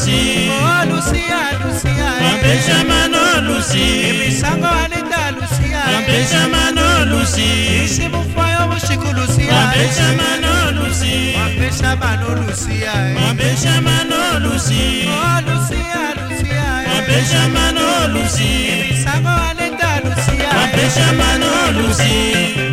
Lucy. Oh, Lucia, Lucia. Eh. Mampesha mano Lucy. Imisango alinda Lucia. Eh. Mampesha mano Lucy. Isimu fayo mushiku Lucia. Eh. Mampesha mano Lucy. Mampesha mano Lucia. Mampesha mano Lucy. Oh, Lucia, Lucia. Mampesha mano Lucy. Imisango alinda Lucia. Mampesha mano Lucia.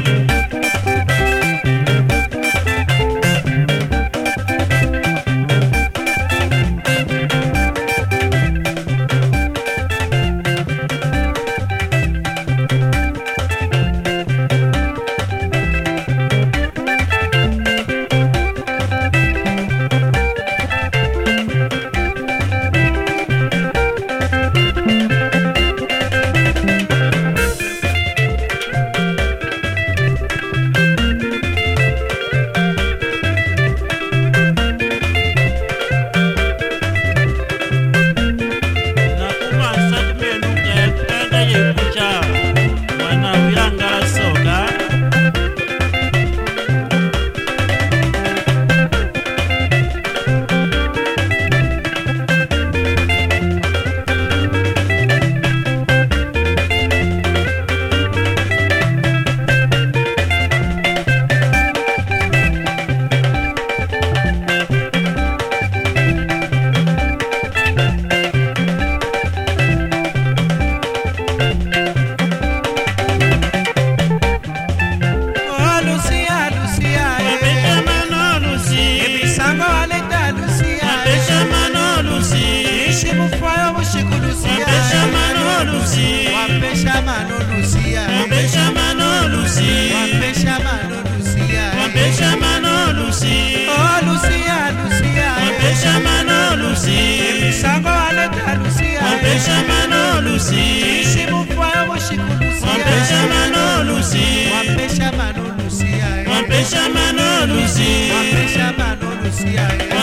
Wapesha mano Lucy. Isimufayo bushiku Lucia, Wapesha eh. mano Lucy. Wapesha mano Lucia, eh. Wapesha mano Lucy. Wapesha mano Lucia, eh. Wapesha mano Lucy. Oh, Lucia, Lucia, eh. Wapesha mano Lucy. Imisango aleta Lucia, eh. Wapesha mano Lucy. Isimufayo bushiku Lucia, Wapesha eh. mano Lucy. Wapesha mano Lucia, eh. Wapesha mano Lucy. Wapesha mano Lucia, eh.